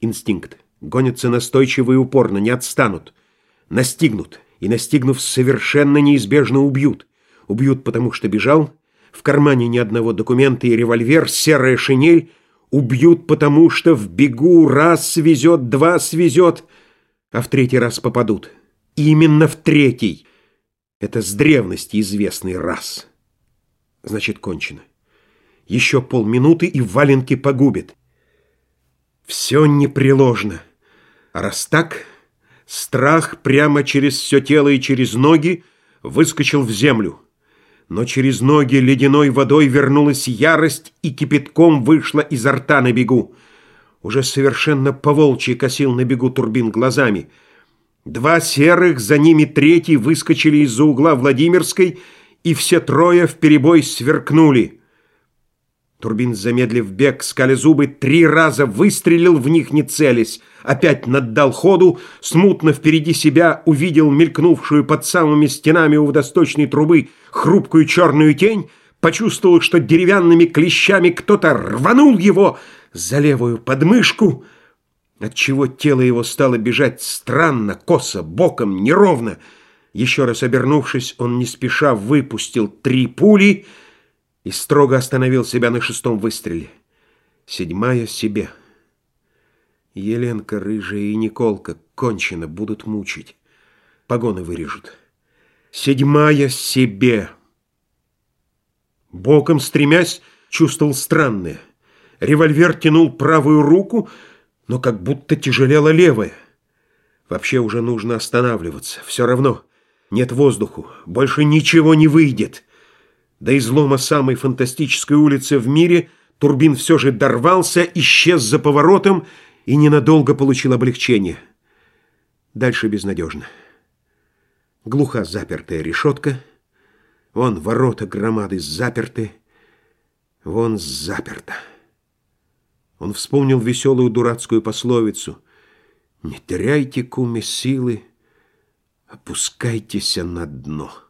Инстинкт. Гонятся настойчиво и упорно, не отстанут. Настигнут. И, настигнув, совершенно неизбежно убьют. Убьют, потому что бежал. В кармане ни одного документа и револьвер, серая шинель. Убьют, потому что в бегу раз свезет, два свезет, а в третий раз попадут. Именно в третий. Это с древности известный раз. Значит, кончено. Еще полминуты, и валенки погубит. Все непреложно. А раз так, страх прямо через все тело и через ноги выскочил в землю. Но через ноги ледяной водой вернулась ярость и кипятком вышла изо рта на бегу. Уже совершенно поволчьи косил на бегу турбин глазами. Два серых, за ними третий, выскочили из-за угла Владимирской, и все трое вперебой сверкнули — Турбин, замедлив бег, скали зубы, три раза выстрелил в них, не целясь. Опять наддал ходу, смутно впереди себя увидел мелькнувшую под самыми стенами у водосточной трубы хрупкую черную тень, почувствовал, что деревянными клещами кто-то рванул его за левую подмышку, отчего тело его стало бежать странно, косо, боком, неровно. Еще раз обернувшись, он не спеша выпустил три пули — и строго остановил себя на шестом выстреле. Седьмая себе. Еленка, Рыжая и Николка кончено будут мучить. Погоны вырежут. Седьмая себе. Боком стремясь, чувствовал странное. Револьвер тянул правую руку, но как будто тяжелела левая. Вообще уже нужно останавливаться. Все равно нет воздуху, больше ничего не выйдет. До излома самой фантастической улицы в мире Турбин все же дорвался, исчез за поворотом и ненадолго получил облегчение. Дальше безнадежно. Глуха запертая решетка. Вон ворота громады заперты. Вон заперто. Он вспомнил веселую дурацкую пословицу «Не теряйте, куме, силы, опускайтесь на дно».